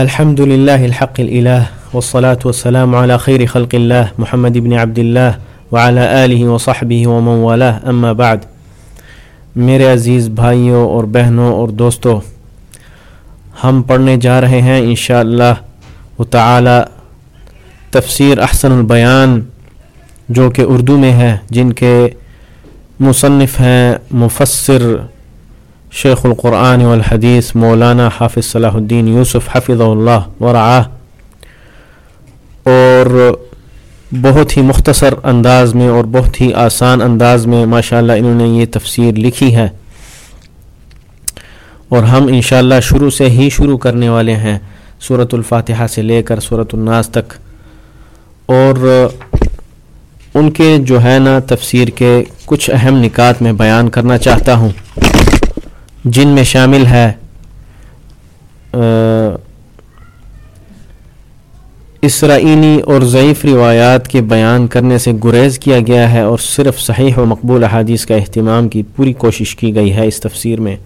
الحمد لله الحق الإله والصلاة والسلام على خير خلق الله محمد بن عبد الله وعلى آله وصحبه ومن والاه أما بعد میرے عزیز بھائیوں اور بہنوں اور دوستوں ہم پڑھنے جا رہے ہیں انشاءاللہ اللہ تعالی تفسیر احسن البیان جو کہ اردو میں ہے جن کے مصنف ہیں مفسر شیخ القرآن والحدیث مولانا حافظ صلاح الدین یوسف حفظ اللہ ورعا اور بہت ہی مختصر انداز میں اور بہت ہی آسان انداز میں ماشاءاللہ انہوں نے یہ تفسیر لکھی ہے۔ اور ہم انشاءاللہ شروع سے ہی شروع کرنے والے ہیں صورت الفاتحہ سے لے کر صورت الناس تک۔ اور ان کے جو ہے نا تفسیر کے کچھ اہم نکات میں بیان کرنا چاہتا ہوں۔ جن میں شامل ہے اسرائیلی اور ضعیف روایات کے بیان کرنے سے گریز کیا گیا ہے اور صرف صحیح و مقبول احادیث کا اہتمام کی پوری کوشش کی گئی ہے اس تفسیر میں۔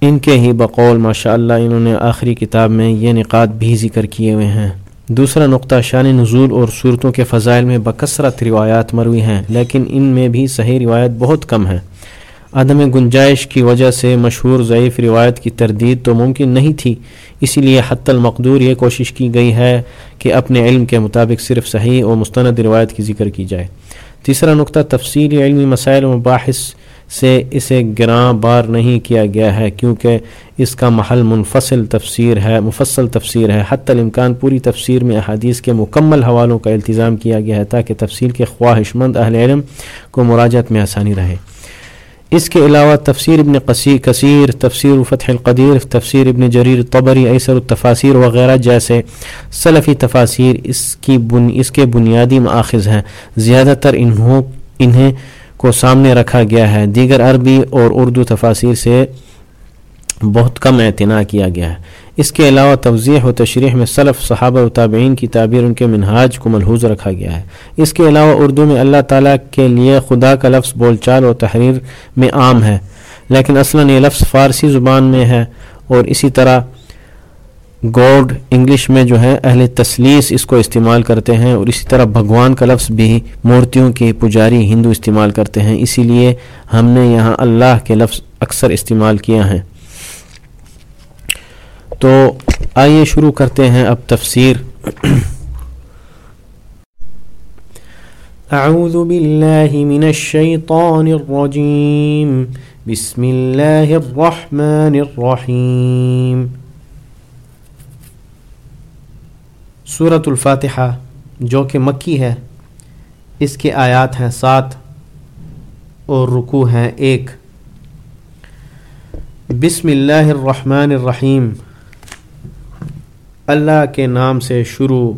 ان کے ہی بقول ماشاء اللہ انہوں نے آخری کتاب میں یہ نکات بھی ذکر کیے ہوئے ہیں۔ دوسرا نقطہ، شان نزول اور صورتوں کے فضائل میں بکثرت روایات مروی ہیں، لیکن ان میں بھی صحیح روایت بہت کم ہے۔ عدم گنجائش کی وجہ سے مشہور ضعیف روایت کی تردید تو ممکن نہیں تھی۔ اسی لیے حت المقدور یہ کوشش کی گئی ہے کہ اپنے علم کے مطابق صرف صحیح و مستند روایت کی ذکر کی جائے۔ تیسرا نقطہ، تفصیلی علمی مسائل و مباحث سے اسے گراں بار نہیں کیا گیا ہے، کیونکہ اس کا محل منفصل تفسیر ہے، مفصل تفسیر ہے۔ حت الامکان پوری تفسیر میں احادیث کے مکمل حوالوں کا التظام کیا گیا ہے تاکہ تفصیل کے خواہش مند اہل علم کو مراجعت میں آسانی رہے۔ اس کے علاوہ تفسیر ابن کثیر، تفسیر فتح القدیر، تفسیر ابن جریر طبری ایسر التفاصیر وغیرہ جیسے سلفی تفاصیر اس کی بن اس کے بنیادی ماخذ ہیں۔ زیادہ تر انہوں انہیں کو سامنے رکھا گیا ہے۔ دیگر عربی اور اردو تفاصیر سے بہت کم اعتنا کیا گیا ہے۔ اس کے علاوہ توضیح و تشریح میں صلف صحابہ و تابعین کی تعبیر ان کے منہاج کو ملحوظ رکھا گیا ہے۔ اس کے علاوہ اردو میں اللہ تعالیٰ کے لیے خدا کا لفظ بول چال و تحریر میں عام ہے۔ لیکن اصلاً یہ لفظ فارسی زبان میں ہے اور اسی طرح گوڈ انگلش میں جو ہے اہل تسلیس اس کو استعمال کرتے ہیں اور اسی طرح بھگوان کا لفظ بھی مورتیوں کے پجاری ہندو استعمال کرتے ہیں۔ اسی لیے ہم نے یہاں اللہ کے لفظ اکثر استعمال کیا ہیں تو آئیے شروع کرتے ہیں اب تفسیر۔ اعوذ باللہ من الشیطان الرجیم بسم اللہ الرحمن الرحیم سورة الفاتحہ، جو کہ مکی ہے، اس کے آیات ہیں سات اور رکو ہیں ایک۔ بسم اللہ الرحمن الرحیم اللہ کے نام سے شروع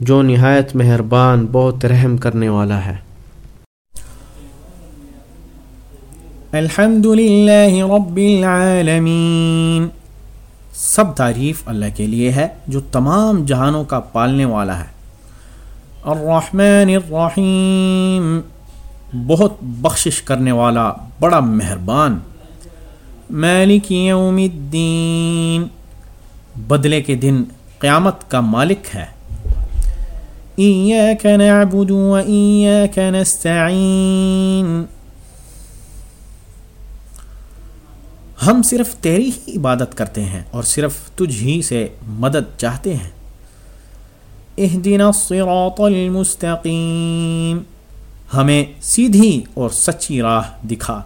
جو نہایت مہربان، بہت رحم کرنے والا ہے۔ الحمد للہ رب العالمین۔ سب تعریف اللہ کے لیے ہے، جو تمام جہانوں کا پالنے والا ہے۔ الرحمن الرحیم۔ بہت بخشش کرنے والا، بڑا مہربان۔ مالک یوم الدین۔ بدلے کے دن قیامت کا مالک ہے۔ ایاک نعبد و ایاک نستعین ہم صرف تیری ہی عبادت کرتے ہیں اور صرف تجھ ہی سے مدد چاہتے ہیں۔ اہدنا الصراط المستقیم۔ ہمیں سیدھی اور سچی راہ دکھا۔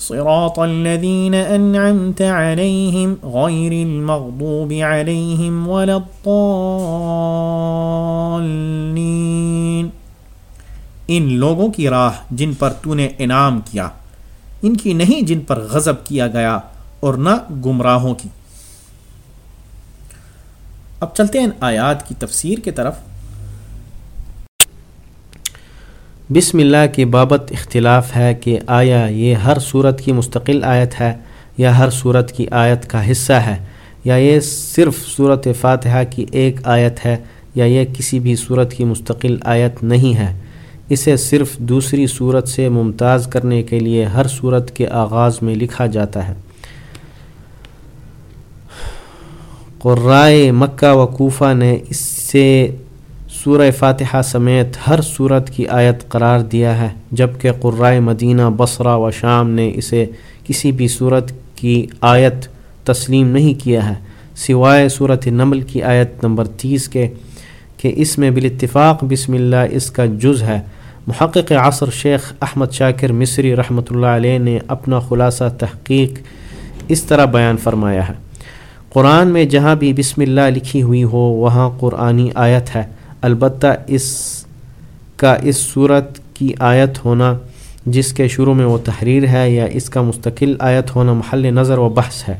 صراط الذين أنعمت عليهم غير المغضوب عليهم ولا الضالين. ان لوگوں کی راہ جن پر تو نے انعام کیا، ان کی نہیں جن پر غضب کیا گیا اور نہ گمراہوں کی۔ اب چلتے ہیں آیات کی تفسیر کی طرف۔ بسم اللہ کی بابت اختلاف ہے کہ آیا یہ ہر صورت کی مستقل آیت ہے یا ہر صورت کی آیت کا حصہ ہے، یا یہ صرف صورت فاتحہ کی ایک آیت ہے یا یہ کسی بھی صورت کی مستقل آیت نہیں ہے۔ اسے صرف دوسری صورت سے ممتاز کرنے کے لیے ہر صورت کے آغاز میں لکھا جاتا ہے۔ قرائے مکہ و کوفہ نے اس سے سورہ فاتحہ سمیت ہر صورت کی آیت قرار دیا ہے، جبکہ قرائے مدینہ، بصرہ و شام نے اسے کسی بھی صورت کی آیت تسلیم نہیں کیا ہے۔ سوائے صورت نمل کی آیت نمبر تیس کے، کہ اس میں بالاتفاق بسم اللہ اس کا جز ہے۔ محقق عصر شیخ احمد شاکر مصری رحمۃ اللہ علیہ نے اپنا خلاصہ تحقیق اس طرح بیان فرمایا ہے۔ قرآن میں جہاں بھی بسم اللہ لکھی ہوئی ہو، وہاں قرآنی آیت ہے۔ البتہ اس کا اس صورت کی آیت ہونا جس کے شروع میں وہ تحریر ہے یا اس کا مستقل آیت ہونا محل نظر و بحث ہے۔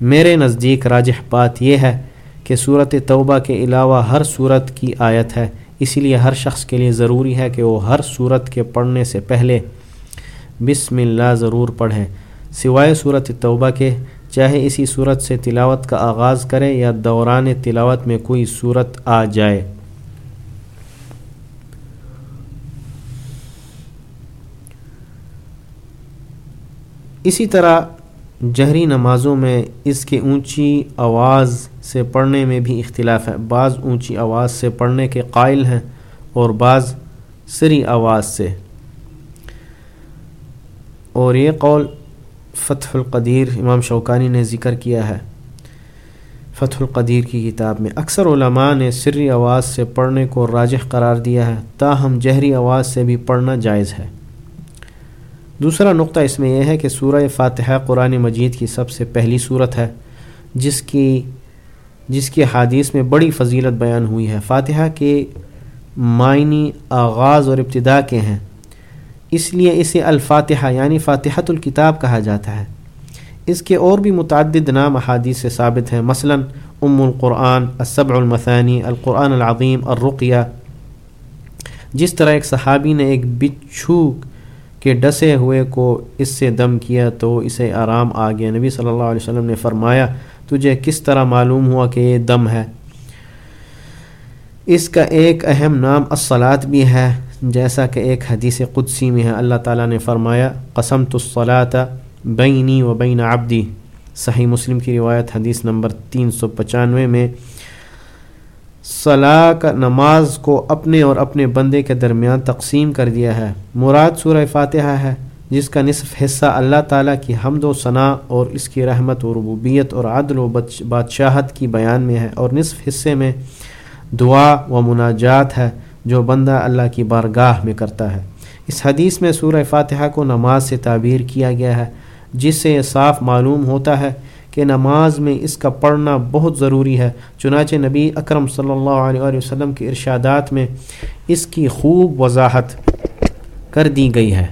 میرے نزدیک راجح بات یہ ہے کہ صورت توبہ کے علاوہ ہر صورت کی آیت ہے۔ اسی لیے ہر شخص کے لیے ضروری ہے کہ وہ ہر صورت کے پڑھنے سے پہلے بسم اللہ ضرور پڑھیں۔ سوائے صورت توبہ کے، چاہے اسی صورت سے تلاوت کا آغاز کرے یا دوران تلاوت میں کوئی صورت آ جائے۔ اسی طرح جہری نمازوں میں اس کے اونچی آواز سے پڑھنے میں بھی اختلاف ہے۔ بعض اونچی آواز سے پڑھنے کے قائل ہیں اور بعض سری آواز سے۔ اور یہ قول فتح القدیر امام شوکانی نے ذکر کیا ہے۔ فتح القدیر کی کتاب میں اکثر علماء نے سری آواز سے پڑھنے کو راجح قرار دیا ہے۔ تاہم جہری آواز سے بھی پڑھنا جائز ہے۔ دوسرا نقطہ اس میں یہ ہے کہ سورہ فاتحہ قرآن مجید کی سب سے پہلی صورت ہے، جس کی جس کی حادیث میں بڑی فضیلت بیان ہوئی ہے۔ فاتحہ کے معنی آغاز اور ابتدا کے ہیں۔ اس لیے اسے الفاتحہ یعنی فاتحت الکتاب کہا جاتا ہے۔ اس کے اور بھی متعدد نام احادیث سے ثابت ہیں۔ مثلا ام القرآن، السبع المثانی، القرآن العظیم، الرقیہ۔ جس طرح ایک صحابی نے ایک بچھو کے ڈسے ہوئے کو اس سے دم کیا تو اسے آرام آ گیا۔ نبی صلی اللہ علیہ وسلم نے فرمایا، تجھے کس طرح معلوم ہوا کہ یہ دم ہے؟ اس کا ایک اہم نام اصلاط بھی ہے، جیسا کہ ایک حدیث قدسی میں ہے۔ اللہ تعالیٰ نے فرمایا قسم تصلاط بینی و بین عبدی۔ صحیح مسلم کی روایت حدیث نمبر تین سو پچانوے میں صلاح کا نماز کو اپنے اور اپنے بندے کے درمیان تقسیم کر دیا ہے۔ مراد سورہ فاتحہ ہے، جس کا نصف حصہ اللہ تعالیٰ کی حمد و ثناء اور اس کی رحمت و ربوبیت اور عدل و بادشاہت کی بیان میں ہے۔ اور نصف حصے میں دعا و مناجات ہے، جو بندہ اللہ کی بارگاہ میں کرتا ہے۔ اس حدیث میں سورہ فاتحہ کو نماز سے تعبیر کیا گیا ہے، جس سے یہ صاف معلوم ہوتا ہے کہ نماز میں اس کا پڑھنا بہت ضروری ہے۔ چنانچہ نبی اکرم صلی اللہ علیہ وسلم کے ارشادات میں اس کی خوب وضاحت کر دی گئی ہے۔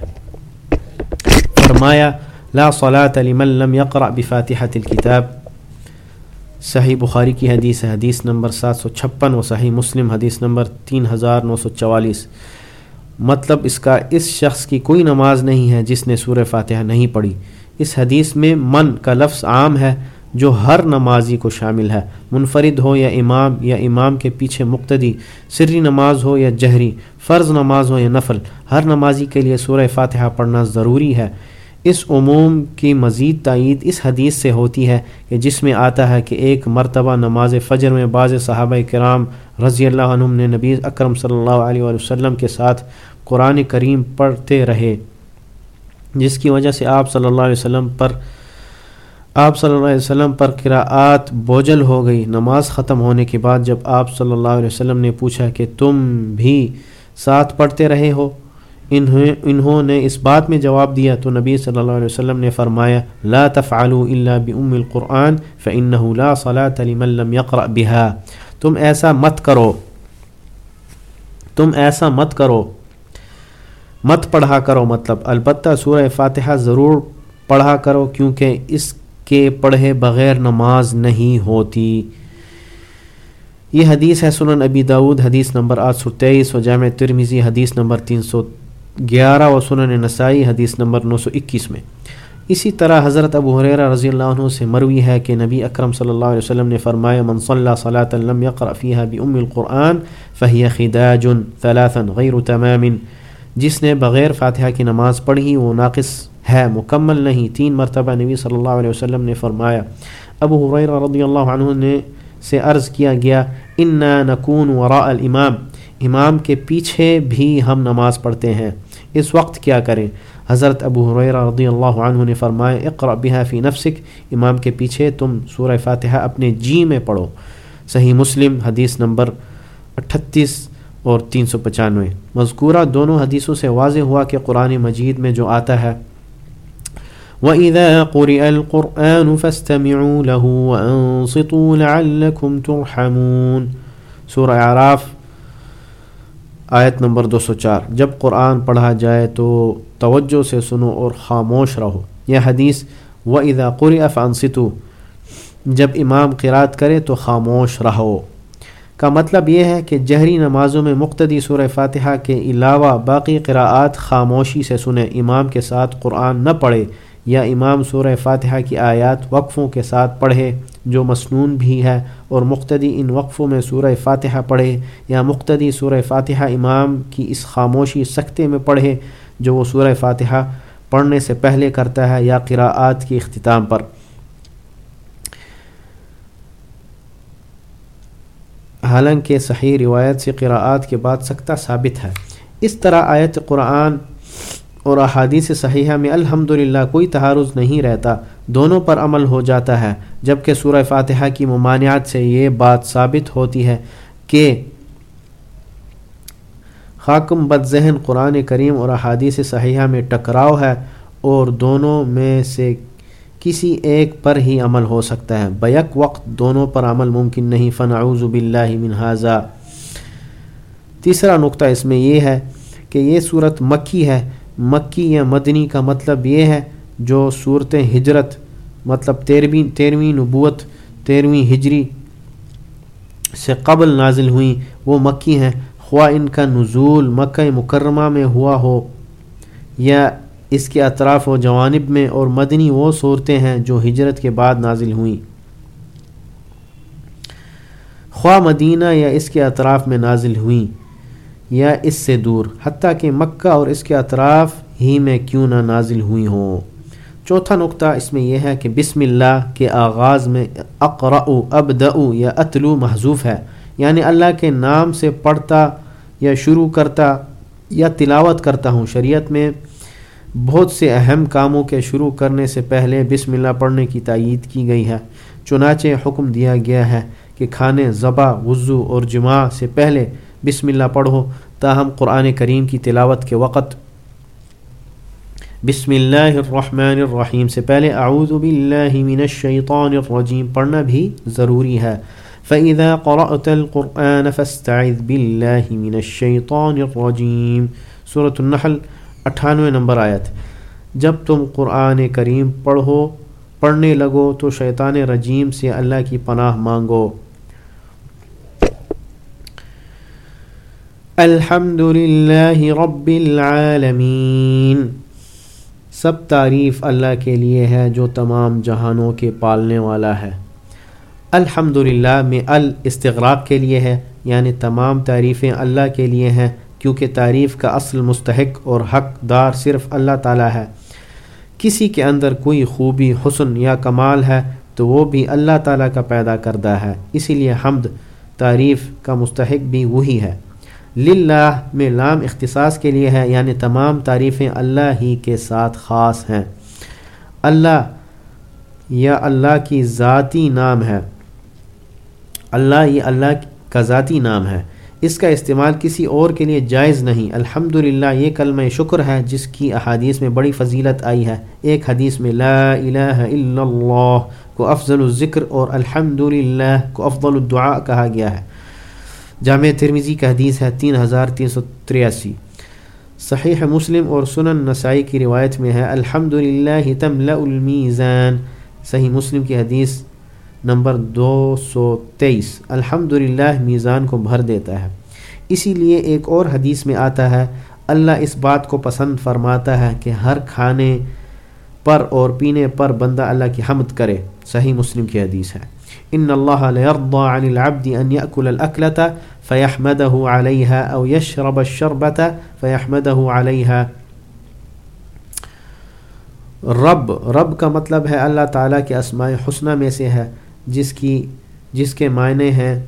فرمایا، لا صلاة لمن لم يقرأ بفاتحة الكتاب۔ صحیح بخاری کی حدیث ہے، حدیث نمبر سات سو چھپن و صحیح مسلم حدیث نمبر تین ہزار نو سو چوالیس۔ مطلب اس کا اس شخص کی کوئی نماز نہیں ہے جس نے سورہ فاتحہ نہیں پڑھی۔ اس حدیث میں من کا لفظ عام ہے جو ہر نمازی کو شامل ہے، منفرد ہو یا امام یا امام کے پیچھے مقتدی، سری نماز ہو یا جہری، فرض نماز ہو یا نفل، ہر نمازی کے لیے سورہ فاتحہ پڑھنا ضروری ہے۔ اس عموم کی مزید تائید اس حدیث سے ہوتی ہے کہ جس میں آتا ہے کہ ایک مرتبہ نماز فجر میں بعض صحابہ کرام رضی اللہ عنہم نے نبی اکرم صلی اللہ علیہ وسلم کے ساتھ قرآن کریم پڑھتے رہے۔ جس کی وجہ سے آپ صلی اللہ علیہ وسلم پر آپ صلی اللہ علیہ وسلم پر قراءات بوجھل ہو گئی، نماز ختم ہونے کے بعد جب آپ صلی اللہ علیہ وسلم نے پوچھا کہ تم بھی ساتھ پڑھتے رہے ہو؟ انہوں انہوں نے اس بات میں جواب دیا، تو نبی صلی اللہ علیہ وسلم نے فرمایا، لا تفعلوا الا بام القرآن فانه لا صلاة لمن لم يقرأ بها۔ تم ایسا مت کرو۔ تم ایسا مت کرو۔ مت پڑھا کرو مطلب البتہ سورہ فاتحہ ضرور پڑھا کرو کیونکہ اس کے پڑھے بغیر نماز نہیں ہوتی۔ یہ حدیث ہے سنن ابی داود، حدیث نمبر آٹھ سو تیئیس و جامع ترمیزی حدیث نمبر تین سو گیارہ و سنن نسائی، حدیث نمبر نو سو اکیس میں۔ اسی طرح حضرت ابو حریرہ رضی اللہ عنہ سے مروی ہے کہ نبی اکرم صلی اللہ علیہ وسلم نے فرمایا، من صلی صلاة لم يقرأ فيها بأم القرآن فهي خداج ثلاثا غیر تمام جس نے بغیر فاتحہ کی نماز پڑھی، وہ ناقص ہے، مکمل نہیں۔ تین مرتبہ نبی صلی اللہ علیہ وسلم نے فرمایا، ابو حریر رضی اللہ عنہ نے سے عرض کیا گیا ان نقون وراء الامام امام کے پیچھے بھی ہم نماز پڑھتے ہیں۔ اس وقت کیا کریں؟ حضرت ابو حریر رضی اللہ عنہ نے فرمائے اقرا بها فی نفسک امام کے پیچھے تم سورہ فاتحہ اپنے جی میں پڑھو۔ صحیح مسلم، حدیث نمبر اٹھتیس۔ اور تین سو پچانوے۔ مذکورہ دونوں حدیثوں سے واضح ہوا کہ قرآن مجید میں جو آتا ہے، وَإِذَا قُرِئَ الْقُرْآنُ فَاسْتَمِعُوا لَهُ وَأَنصِتُوا لَعَلَّكُمْ تُرْحَمُونَ۔ سورہ عراف آیت نمبر دو سو چار۔ جب قرآن پڑھا جائے تو توجہ سے سنو اور خاموش رہو۔ یہ حدیث و ادا قر افانستو جب امام قرات کرے تو خاموش رہو۔ کا مطلب یہ ہے کہ جہری نمازوں میں مقتدی سورہ فاتحہ کے علاوہ باقی قراءات خاموشی سے سنیں، امام کے ساتھ قرآن نہ پڑھے یا امام سورہ فاتحہ کی آیات وقفوں کے ساتھ پڑھے، جو مسنون بھی ہے اور مقتدی ان وقفوں میں سورہ فاتحہ پڑھے یا مقتدی سورہ فاتحہ امام کی اس خاموشی سختے میں پڑھے، جو وہ سورہ فاتحہ پڑھنے سے پہلے کرتا ہے یا قراءات کی اختتام پر۔ حالانکہ صحیح روایت سے قراءات کے بعد سکتہ ثابت ہے۔ اس طرح آیت قرآن اور احادیث صحیحہ میں الحمد کوئی تحارض نہیں رہتا، دونوں پر عمل ہو جاتا ہے۔ جبکہ سورہ فاتحہ کی ممانعات سے یہ بات ثابت ہوتی ہے کہ خاکم بد ذہن قرآن کریم اور احادیث صحیحہ میں ٹکراؤ ہے اور دونوں میں سے کسی ایک پر ہی عمل ہو سکتا ہے۔ بیک وقت دونوں پر عمل ممکن نہیں۔ فن اعوذ باللہ من حاضہ تیسرا نقطہ اس میں یہ ہے کہ یہ صورت مکی ہے۔ مکی یا مدنی کا مطلب یہ ہے جو صورت ہجرت مطلب تیرہویں تیرہویں نبوت تیرہویں ہجری سے قبل نازل ہوئیں۔ وہ مکی ہیں۔ خواہ ان کا نزول مکہ مکرمہ میں ہوا ہو یا اس کے اطراف و جوانب میں اور مدنی وہ صورتیں ہیں جو ہجرت کے بعد نازل ہوئیں۔ خواہ مدینہ یا اس کے اطراف میں نازل ہوئیں یا اس سے دور، حتیٰ کہ مکہ اور اس کے اطراف ہی میں کیوں نہ نازل ہوئی ہوں۔ چوتھا نقطہ اس میں یہ ہے کہ بسم اللہ کے آغاز میں اقرا ابدا یا اطلو محضوف ہے۔ یعنی اللہ کے نام سے پڑھتا یا شروع کرتا یا تلاوت کرتا ہوں شریعت میں۔ بہت سے اہم کاموں کے شروع کرنے سے پہلے بسم اللہ پڑھنے کی تائید کی گئی ہے چنانچہ حکم دیا گیا ہے کہ کھانے، ذبح، وضو اور جمعہ سے پہلے بسم اللہ پڑھو، تاہم قرآن کریم کی تلاوت کے وقت۔ بسم اللہ الرحمن الرحیم سے پہلے اعوذ باللہ من الشیطان الرجیم پڑھنا بھی ضروری ہے۔ فَإِذَا قَرَأْتَ الْقُرْآنَ فَاسْتَعِذْ بِاللَّهِ مِنَ الشَّيْطَانِ الرَّجِيمِ۔ سورة النحل اٹھانوے نمبر آیت۔ جب تم قرآن کریم پڑھو، پڑھنے لگو تو شیطان رجیم سے اللہ کی پناہ مانگو۔ الحمد للہ رب العالمین۔ سب تعریف اللہ کے لیے ہے جو تمام جہانوں کے پالنے والا ہے۔ الحمد للہ میں الاستغراق کے لیے ہے یعنی تمام تعریفیں اللہ کے لیے ہیں۔ کیونکہ تعریف کا اصل مستحق اور حق دار صرف اللہ تعالیٰ ہے۔ کسی کے اندر کوئی خوبی، حسن یا کمال ہے تو وہ بھی اللہ تعالیٰ کا پیدا کردہ ہے۔ اسی لیے حمد، تعریف کا مستحق بھی وہی ہے۔ للہ میں لام اختصاص کے لیے ہے یعنی تمام تعریفیں اللہ ہی کے ساتھ خاص ہیں۔ اللہ یا اللہ کی ذاتی نام ہے۔ اللہ یہ اللہ کا ذاتی نام ہے۔ اس کا استعمال کسی اور کے لیے جائز نہیں۔ الحمد یہ کلمہ شکر ہے جس کی احادیث میں بڑی فضیلت آئی ہے۔ ایک حدیث میں لا الہ الا اللہ کو افضل الذکر اور الحمد کو افضل الدعاء کہا گیا ہے۔ جامع ترمیزی کا حدیث ہے تین ہزار تین سو تریاسی۔ صحیح مسلم اور سنن نسائی کی روایت میں ہے الحمد للہ تملا المیزان۔ صحیح مسلم کی حدیث نمبر دو سو تیئیس۔ الحمد میزان کو بھر دیتا ہے۔ اسی لیے ایک اور حدیث میں آتا ہے، اللہ اس بات کو پسند فرماتا ہے کہ ہر کھانے پر اور پینے پر بندہ اللہ کی حمد کرے۔ صحیح مسلم کی حدیث ہے۔ ان اللہ ليرضى عن العبد ان ياكل الاكله فيحمده عليها او يشرب الشربه فيحمده عليها رب رب کا مطلب ہے اللہ تعالیٰ کے اسماء حسنہ میں سے ہے۔ جس کی، جس کے معنی ہیں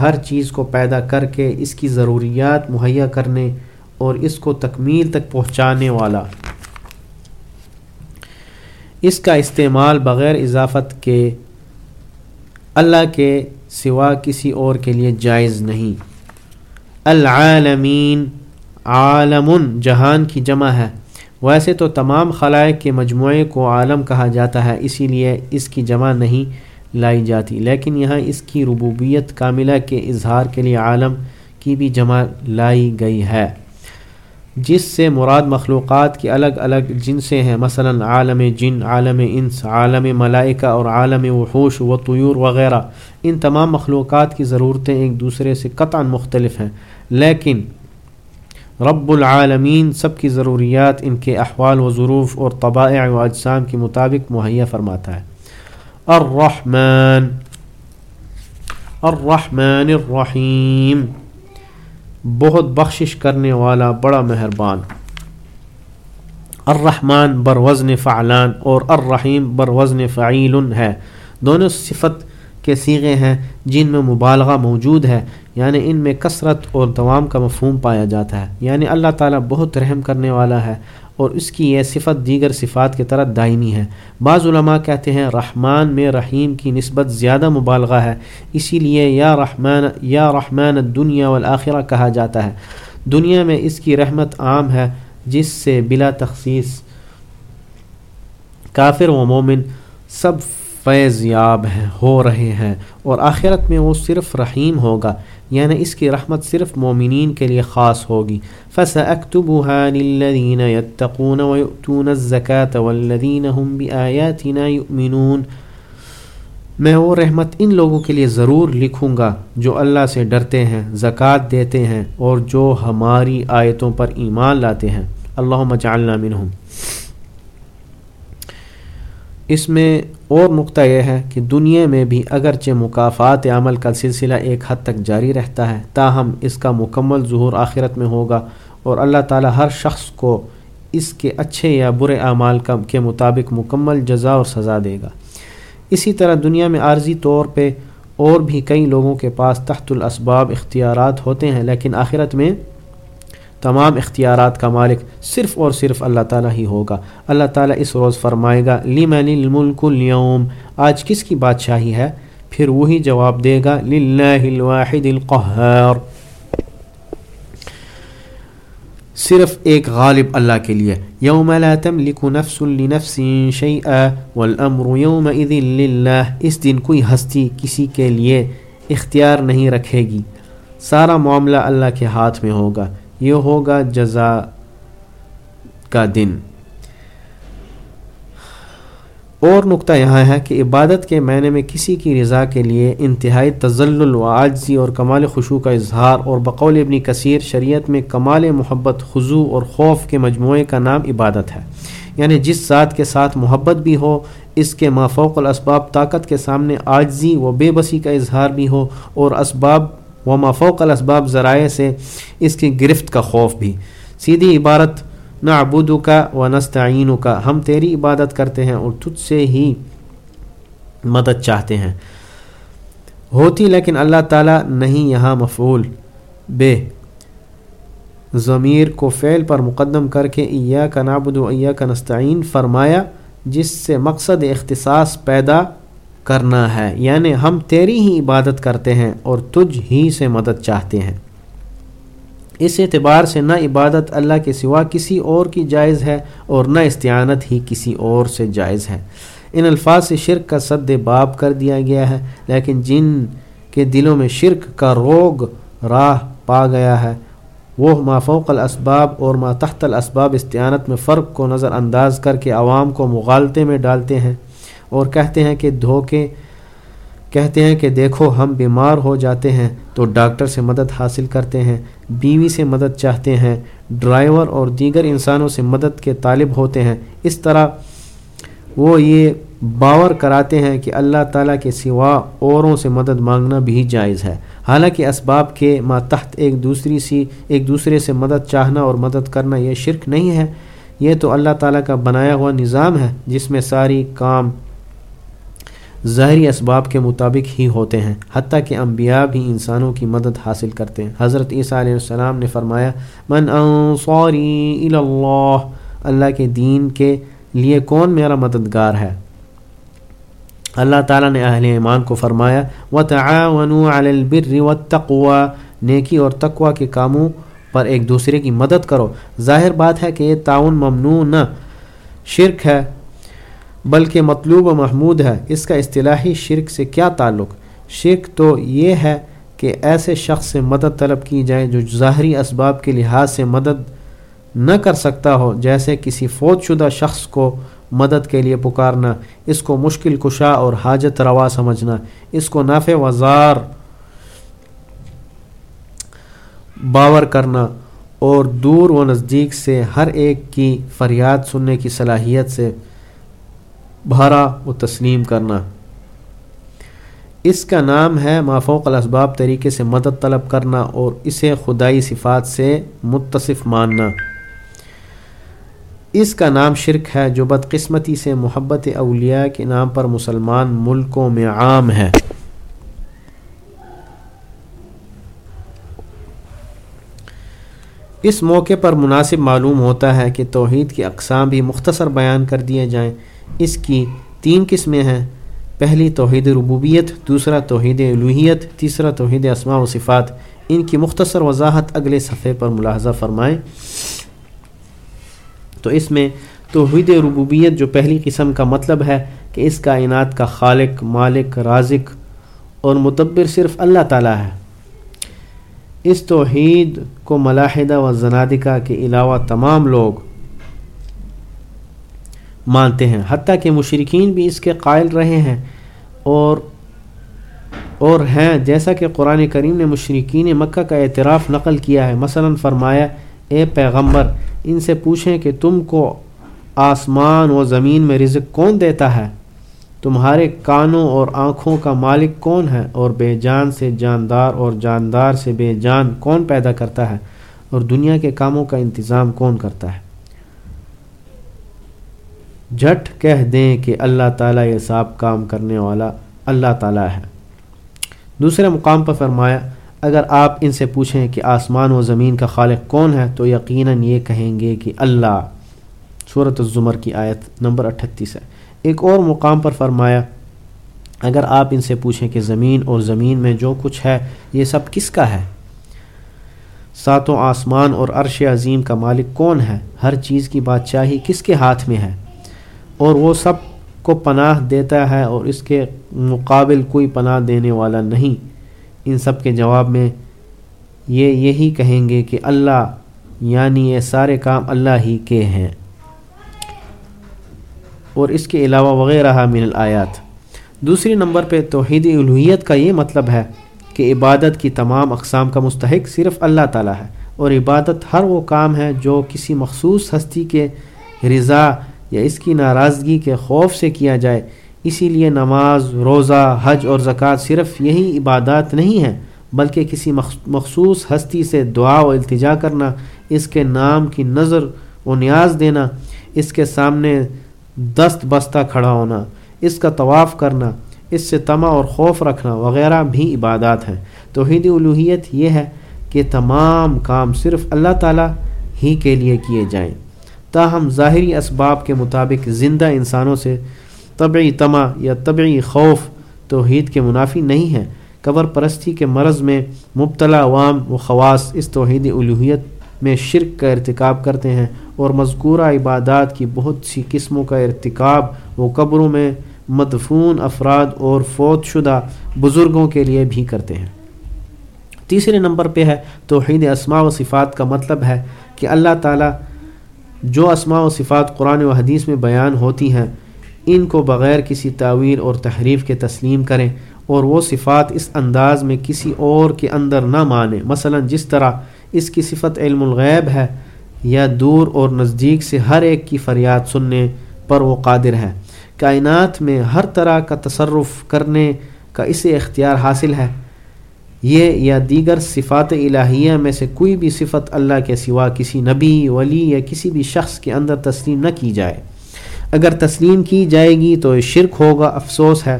ہر چیز کو پیدا کر کے اس کی ضروریات مہیا کرنے اور اس کو تکمیل تک پہنچانے والا۔ اس کا استعمال بغیر اضافت کے اللہ کے سوا کسی اور کے لیے جائز نہیں۔ العالمین عالم جہان کی جمع ہے۔ ویسے تو تمام خلائق کے مجموعے کو عالم کہا جاتا ہے، اسی لیے اس کی جمع نہیں۔ لائی جاتی۔ لیکن یہاں اس کی ربوبیت کاملہ کے اظہار کے لیے عالم کی بھی جمع لائی گئی ہے۔ جس سے مراد مخلوقات کی الگ الگ جنسیں ہیں، مثلا عالم جن، عالم انس، عالم ملائکہ اور عالم وحوش و طیور وغیرہ۔ ان تمام مخلوقات کی ضرورتیں ایک دوسرے سے قطعا مختلف ہیں۔ لیکن رب العالمین سب کی ضروریات ان کے احوال و ظروف اور طبائع و اجسام کے مطابق مہیا فرماتا ہے۔ الرحمن. الرحمن الرحیم. بہت بخشش کرنے والا بڑا مہربان. الرحمن بر وزن فعلان اور الرحیم بر وزن فعیل ہے. دونوں صفت کے سیغے ہیں جن میں مبالغہ موجود ہے. یعنی ان میں کثرت اور دوام کا مفہوم پایا جاتا ہے۔ یعنی اللہ تعالیٰ بہت رحم کرنے والا ہے اور اس کی یہ صفت دیگر صفات کی طرح دائمی ہے۔ بعض علماء کہتے ہیں رحمان میں رحیم کی نسبت زیادہ مبالغہ ہے، اسی لیے یا رحمان یا رحمان دنیا والآخرہ کہا جاتا ہے۔ دنیا میں اس کی رحمت عام ہے، جس سے بلا تخصیص کافر و مومن سب فیض یاب ہیں، ہو رہے ہیں اور آخرت میں وہ صرف رحیم ہوگا یعنی اس کی رحمت صرف مومنین کے لیے خاص ہوگی۔ فَسَأَكْتُبُهَا لِلَّذِينَ يَتَّقُونَ وَيُؤْتُونَ الزَّكَاةَ وَالَّذِينَ هُمْ بِآيَاتِنَا يُؤْمِنُونَ۔ میں وہ رحمت ان لوگوں کے لیے ضرور لکھوں گا جو اللہ سے ڈرتے ہیں، زکوٰۃ دیتے ہیں اور جو ہماری آیتوں پر ایمان لاتے ہیں۔ اللہم جعلنا منہم۔ اس میں اور نقطہ یہ ہے کہ دنیا میں بھی اگرچہ مقافات عمل کا سلسلہ ایک حد تک جاری رہتا ہے، تاہم اس کا مکمل ظہور آخرت میں ہوگا اور اللہ تعالی ہر شخص کو اس کے اچھے یا برے اعمال کا کے مطابق مکمل جزا اور سزا دے گا۔ اسی طرح دنیا میں عارضی طور پہ اور بھی کئی لوگوں کے پاس تحت الاسباب اختیارات ہوتے ہیں، لیکن آخرت میں تمام اختیارات کا مالک صرف اور صرف اللہ تعالیٰ ہی ہوگا۔ اللہ تعالیٰ اس روز فرمائے گا، لمن الملک اليوم؟ آج کس کی بادشاہی ہے؟ پھر وہی جواب دے گا للہ الواحد القہار صرف ایک غالب اللہ کے لیے۔ یوم لا تملک نفس لنفس شیئا والامر یومئذ للہ اس دن کوئی ہستی کسی کے لیے اختیار نہیں رکھے گی۔ سارا معاملہ اللہ کے ہاتھ میں ہوگا۔ یہ ہوگا جزا کا دن۔ اور نقطہ یہاں ہے کہ عبادت کے معنی میں کسی کی رضا کے لیے انتہائی تزل و عاجزی اور کمال خوشو کا اظہار اور بقول ابنی کثیر شریعت میں کمال محبت خضو اور خوف کے مجموعے کا نام عبادت ہے۔ یعنی جس ذات کے ساتھ محبت بھی ہو، اس کے مافوق الاسباب طاقت کے سامنے عاجزی و بے بسی کا اظہار بھی ہو اور اسباب و مفوق الاسباب ذرائع سے اس کی گرفت کا خوف بھی۔ سیدھی عبارت نہ ابودو کا و نستعین کا ہم تیری عبادت کرتے ہیں اور تجھ سے ہی مدد چاہتے ہیں۔ ہوتی لیکن اللہ تعالیٰ نہیں یہاں مفعول۔ بے۔ ضمیر کو فعل پر مقدم کر کے ایا کا نابود و ایا کا نستعین فرمایا، جس سے مقصد اختصاص پیدا کرنا ہے۔ یعنی ہم تیری ہی عبادت کرتے ہیں اور تجھ ہی سے مدد چاہتے ہیں۔ اس اعتبار سے نہ عبادت اللہ کے سوا کسی اور کی جائز ہے اور نہ استعانت ہی کسی اور سے جائز ہے۔ ان الفاظ سے شرک کا صد باب کر دیا گیا ہے، لیکن جن کے دلوں میں شرک کا روگ راہ پا گیا ہے، وہ مافوق الاسباب اور ما تحت الاسباب استعانت میں فرق کو نظر انداز کر کے عوام کو مغالطے میں ڈالتے ہیں۔ اور کہتے ہیں کہ دھوکے، کہتے ہیں کہ دیکھو ہم بیمار ہو جاتے ہیں تو ڈاکٹر سے مدد حاصل کرتے ہیں، بیوی سے مدد چاہتے ہیں، ڈرائیور اور دیگر انسانوں سے مدد کے طالب ہوتے ہیں۔ اس طرح وہ یہ باور کراتے ہیں کہ اللہ تعالیٰ کے سوا اوروں سے مدد مانگنا بھی جائز ہے۔ حالانکہ اسباب کے ماتحت ایک دوسری سی، ایک دوسرے سے مدد چاہنا اور مدد کرنا یہ شرک نہیں ہے۔ یہ تو اللہ تعالیٰ کا بنایا ہوا نظام ہے جس میں ساری کام ظاہری اسباب کے مطابق ہی ہوتے ہیں، حتیٰ کہ انبیاء بھی انسانوں کی مدد حاصل کرتے ہیں۔ حضرت عیسیٰ علیہ السلام نے فرمایا، من انصاری اللہ اللہ کے دین کے لیے کون میرا مددگار ہے؟ اللہ تعالیٰ نے اہل ایمان کو فرمایا، وَتَعَاوَنُوا عَلَى الْبِرِّ وَالتَّقْوَى نیکی اور تقوی کے کاموں پر ایک دوسرے کی مدد کرو۔ ظاہر بات ہے کہ یہ تعاون ممنوع نہ، شرک ہے۔ بلکہ مطلوب و محمود ہے۔ اس کا اصطلاحی شرک سے کیا تعلق؟ شرک تو یہ ہے کہ ایسے شخص سے مدد طلب کی جائے جو ظاہری اسباب کے لحاظ سے مدد نہ کر سکتا ہو، جیسے کسی فوت شدہ شخص کو مدد کے لیے پکارنا، اس کو مشکل کشا اور حاجت روا سمجھنا، اس کو نافع وزار باور کرنا اور دور و نزدیک سے ہر ایک کی فریاد سننے کی صلاحیت سے بھارا و تسلیم کرنا۔ اس کا نام ہے مافوق الاسباب طریقے سے مدد طلب کرنا اور اسے خدائی صفات سے متصف ماننا۔ اس کا نام شرک ہے جو بدقسمتی سے محبت اولیاء کے نام پر مسلمان ملکوں میں عام ہے۔ اس موقع پر مناسب معلوم ہوتا ہے کہ توحید کی اقسام بھی مختصر بیان کر دیے جائیں۔ اس کی تین قسمیں ہیں۔ پہلی توحید ربوبیت، دوسرا توحید الوحیت تیسرا توحید اسماء و صفات۔ ان کی مختصر وضاحت اگلے صفحے پر ملاحظہ فرمائیں۔ تو اس میں توحید ربوبیت جو پہلی قسم کا مطلب ہے کہ اس کائنات کا خالق، مالک، رازق اور متبر صرف اللہ تعالیٰ ہے۔ اس توحید کو ملاحدہ و زنادکہ کے علاوہ تمام لوگ مانتے ہیں، حتیٰ کہ مشرقین بھی اس کے قائل رہے ہیں اور اور ہیں۔ جیسا کہ قرآن کریم نے مشرقین مکہ کا اعتراف نقل کیا ہے، مثلا فرمایا، اے پیغمبر، ان سے پوچھیں کہ تم کو آسمان و زمین میں رزق کون دیتا ہے؟ تمہارے کانوں اور آنکھوں کا مالک کون ہے؟ اور بے جان سے جاندار اور جاندار سے بے جان کون پیدا کرتا ہے؟ اور دنیا کے کاموں کا انتظام کون کرتا ہے؟ جھٹ کہہ دیں کہ اللہ تعالیٰ یہ صاحب کام کرنے والا اللہ تعالیٰ ہے۔ دوسرے مقام پر فرمایا، اگر آپ ان سے پوچھیں کہ آسمان و زمین کا خالق کون ہے، تو یقیناً یہ کہیں گے کہ اللہ۔ صورت الزمر کی آیت نمبر اٹھتیس ہے۔ ایک اور مقام پر فرمایا، اگر آپ ان سے پوچھیں کہ زمین اور زمین میں جو کچھ ہے، یہ سب کس کا ہے؟ ساتوں آسمان اور عرش عظیم کا مالک کون ہے؟ ہر چیز کی بادشاہی کس کے ہاتھ میں ہے؟ اور وہ سب کو پناہ دیتا ہے اور اس کے مقابل کوئی پناہ دینے والا نہیں۔ ان سب کے جواب میں یہ یہی کہیں گے کہ اللہ یعنی یہ سارے کام اللہ ہی کے ہیں۔ اور اس کے علاوہ وغیرہ من الآیات۔ دوسری نمبر پہ توحید الوحیت کا یہ مطلب ہے کہ عبادت کی تمام اقسام کا مستحق صرف اللہ تعالیٰ ہے اور عبادت ہر وہ کام ہے جو کسی مخصوص ہستی کے رضا یا اس کی ناراضگی کے خوف سے کیا جائے، اسی لیے نماز، روزہ، حج اور زکوٰۃ صرف یہی عبادات نہیں ہیں، بلکہ کسی مخصوص ہستی سے دعا و التجا کرنا، اس کے نام کی نظر و نیاز دینا، اس کے سامنے دست بستہ کھڑا ہونا، اس کا طواف کرنا، اس سے تما اور خوف رکھنا وغیرہ بھی عبادات ہیں۔ توحید الوحیت یہ ہے کہ تمام کام صرف اللہ تعالیٰ ہی کے لیے کیے جائیں۔ تاہم ظاہری اسباب کے مطابق زندہ انسانوں سے طبعی تما یا طبعی خوف توحید کے منافی نہیں ہے قبر پرستی کے مرض میں مبتلا، عوام و خواص اس توحید الوحیت میں شرک کا ارتکاب کرتے ہیں اور مذکورہ عبادات کی بہت سی قسموں کا ارتکاب وہ قبروں میں مدفون افراد اور فوت شدہ بزرگوں کے لیے بھی کرتے ہیں۔ تیسرے نمبر پہ ہے توحید اسماء و صفات کا مطلب ہے کہ اللہ تعالیٰ جو اسماء و صفات قرآن و حدیث میں بیان ہوتی ہیں، ان کو بغیر کسی تعویر اور تحریف کے تسلیم کریں اور وہ صفات اس انداز میں کسی اور کے اندر نہ مانیں۔ مثلا جس طرح اس کی صفت علم الغیب ہے یا دور اور نزدیک سے ہر ایک کی فریاد سننے پر وہ قادر ہے کائنات میں ہر طرح کا تصرف کرنے کا اسے اختیار حاصل ہے۔ یہ یا دیگر صفات الہیہ میں سے کوئی بھی صفت اللہ کے سوا کسی نبی، ولی یا کسی بھی شخص کے اندر تسلیم نہ کی جائے۔ اگر تسلیم کی جائے گی تو شرک ہوگا، افسوس ہے۔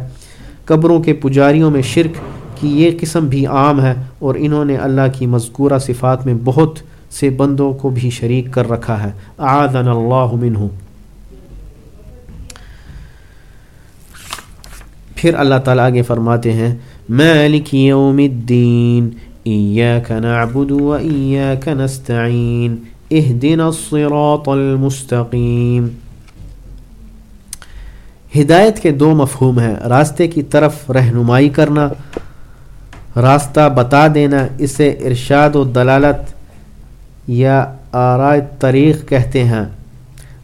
قبروں کے پجاریوں میں شرک کی یہ قسم بھی عام ہے اور انہوں نے اللہ کی مذکورہ صفات میں بہت سے بندوں کو بھی شریک کر رکھا ہے۔ آدن اللہ منہ پھر اللہ تعالیٰ آگے فرماتے ہیں مالک یوم الدین، ایاک نعبد و ایاک نستعین اہدنا الصراط المستقیم۔ ہدایت کے دو مفہوم ہیں، راستے کی طرف رہنمائی کرنا، راستہ بتا دینا، اسے ارشاد و دلالت یا آرائے طریق کہتے ہیں۔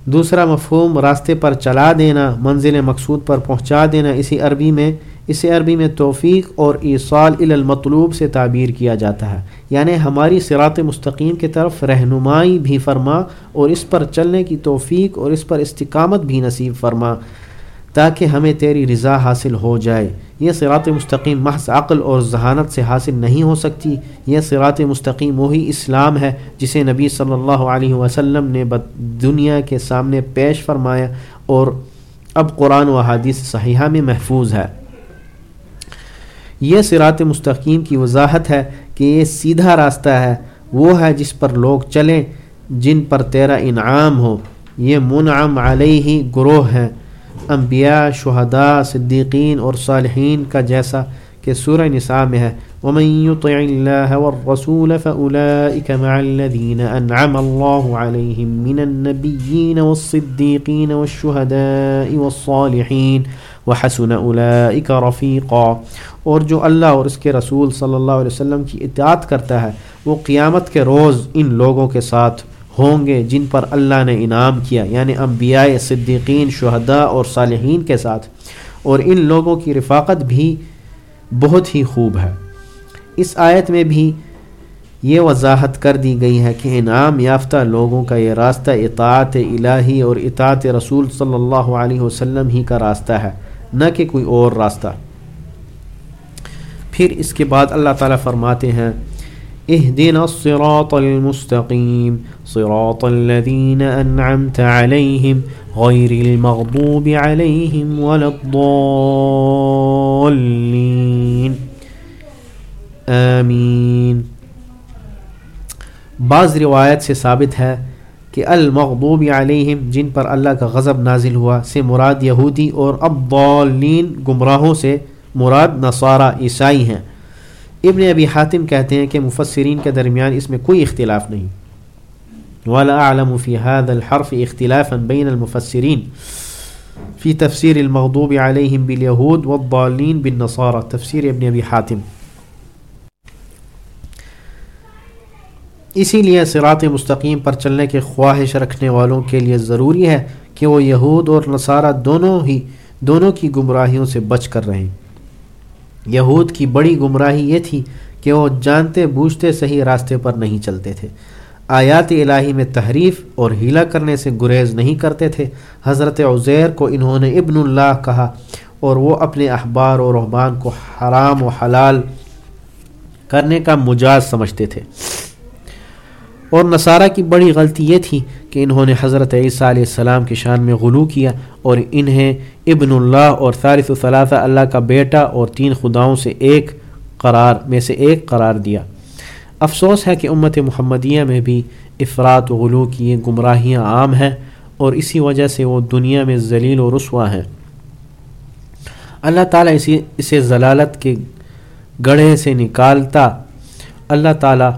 دوسرا مفہوم، راستے پر چلا دینا، منزل مقصود پر پہنچا دینا، اسی عربی میں اسے عربی میں توفیق اور ایصال المطلوب سے تعبیر کیا جاتا ہے۔ یعنی ہماری صراط مستقیم کی طرف رہنمائی بھی فرما اور اس پر چلنے کی توفیق اور اس پر استقامت بھی نصیب فرما تاکہ ہمیں تیری رضا حاصل ہو جائے۔ یہ صراط مستقیم محض عقل اور ذہانت سے حاصل نہیں ہو سکتی۔ یہ صراط مستقیم وہی اسلام ہے جسے نبی صلی اللہ علیہ وسلم نے دنیا کے سامنے پیش فرمایا اور اب قرآن و حادث صحیحہ میں محفوظ ہے۔ یہ صراط مستقیم کی وضاحت ہے کہ یہ سیدھا راستہ ہے، وہ ہے جس پر لوگ چلیں، جن پر تیرا انعام ہو۔ یہ منعم علیہ گروہ ہیں۔ انبیاء، شہداء، صدیقین اور صالحین کا جیسا کہ سورہ نساء میں ہے۔ ومن يطع الله والرسول فأولئك مع الذين أنعم الله عليهم من النبيين والصديقين والشهداء والصالحين وحسن أولئك رفيقا اور جو اللہ اور اس کے رسول صلی اللہ علیہ وسلم کی اطاعت کرتا ہے، وہ قیامت کے روز ان لوگوں کے ساتھ ہوں گے جن پر اللہ نے انعام کیا یعنی انبیاء، صدیقین، شہداء اور صالحین کے ساتھ۔ اور ان لوگوں کی رفاقت بھی بہت ہی خوب ہے۔ اس آیت میں بھی یہ وضاحت کر دی گئی ہے کہ انعام یافتہ لوگوں کا یہ راستہ اطاعت الہی اور اطاعت رسول صلی اللہ علیہ وسلم ہی کا راستہ ہے۔ نہ کہ کوئی اور راستہ۔ پھر اس کے بعد اللہ تعالیٰ فرماتے ہیں اهدنا الصراط المستقيم صراط الذين أنعمت عليهم غير المغضوب عليهم ولا الضالين آمین۔ بعض روایت سے ثابت ہے کہ المغضوب علیہم، جن پر اللہ کا غضب نازل ہوا، سے مراد یہودی اور الضالین گمراہوں سے مراد نصارہ عیسائی ہیں۔ ابن ابی حاتم کہتے ہیں کہ مفسرین کے درمیان اس میں کوئی اختلاف نہیں۔ ولا اعلم في هذا الحرف اختلافا بين المفسرين۔ في تفسير المغضوب عليهم باليهود والضالين بالنصارى۔ تفسیر ابن ابی حاتم۔ اسی لیے صراط مستقیم پر چلنے کے خواہش رکھنے والوں کے لیے ضروری ہے کہ وہ یہود اور نصارہ دونوں ہی دونوں کی گمراہیوں سے بچ کر رہیں۔ یہود کی بڑی گمراہی یہ تھی کہ وہ جانتے بوجھتے صحیح راستے پر نہیں چلتے تھے۔ آیات الہی میں تحریف اور ہیلا کرنے سے گریز نہیں کرتے تھے۔ حضرت عزیر کو انہوں نے ابن اللہ کہا اور وہ اپنے احبار و رحبان کو حرام و حلال کرنے کا مجاز سمجھتے تھے۔ اور نصارہ کی بڑی غلطی یہ تھی کہ انہوں نے حضرت عیسیٰ علیہ السلام کی شان میں غلو کیا اور انہیں ابن اللہ اور ثالث و ثلاثہ اللہ کا بیٹا اور تین خداؤں سے ایک قرار میں سے ایک قرار دیا۔ افسوس ہے کہ امت محمدیہ میں بھی افراد و غلو کی یہ گمراہیاں عام ہیں اور اسی وجہ سے وہ دنیا میں ذلیل و رسوا ہیں۔ اللہ تعالیٰ اسی اسے ضلالت کے گڑھے سے نکالتا، اللہ تعالیٰ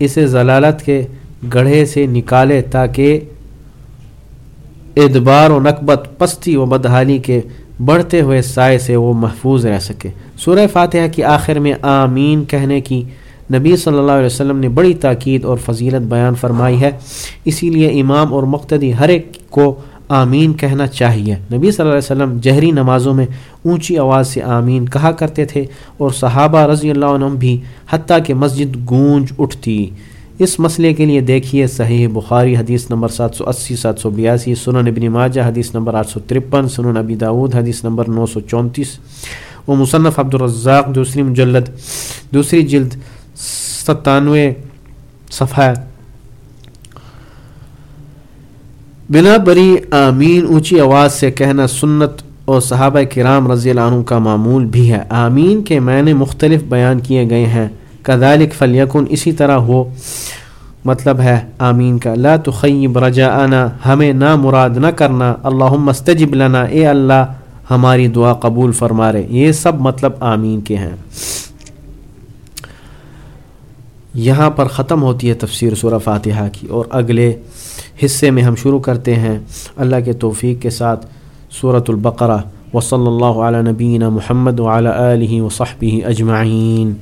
اسے ضلالت کے گڑھے سے نکالے تاکہ ادبار و نقبت، پستی و بدحالی کے بڑھتے ہوئے سائے سے وہ محفوظ رہ سکے۔ سورہ فاتحہ کی آخر میں آمین کہنے کی نبی صلی اللہ علیہ وسلم نے بڑی تاکید اور فضیلت بیان فرمائی ہے۔ اسی لیے امام اور مقتدی ہر ایک کو آمین کہنا چاہیے۔ نبی صلی اللہ علیہ وسلم جہری نمازوں میں اونچی آواز سے آمین کہا کرتے تھے اور صحابہ رضی اللہ عنہ بھی حتیٰ کہ مسجد گونج اٹھتی۔ اس مسئلے کے لیے دیکھیے صحیح بخاری حدیث نمبر سات سو اسی، سات سو بیاسی، سنن ابن ماجہ حدیث نمبر آٹھ سو ترپن، سنن ابی داود حدیث نمبر نو سو چونتیس وہ مصنف عبد الرزاق دوسری مجلد، دوسری جلد ستانوے صفحہ بنا بری آمین اونچی آواز سے کہنا سنت اور صحابہ کرام رضی اللہ عنہ کا معمول بھی ہے۔ آمین کے معنی مختلف بیان کیے گئے ہیں۔ کدالک فلیکن اسی طرح ہو۔ مطلب ہے آمین کا۔ لا تخیب رجاءنا، ہمیں نہ مراد نہ کرنا۔ اللہ مستجب لنا، اے اللہ، ہماری دعا قبول فرما رہے یہ سب مطلب آمین کے ہیں۔ یہاں پر ختم ہوتی ہے تفسیر سورہ فاتحہ کی۔ اور اگلے حصے میں ہم شروع کرتے ہیں۔ اللہ کے توفیق کے ساتھ صورت البقرہ۔ وصلی اللہ علیہ نبینہ محمد وعلی آلہ وصحبہ اجمعین۔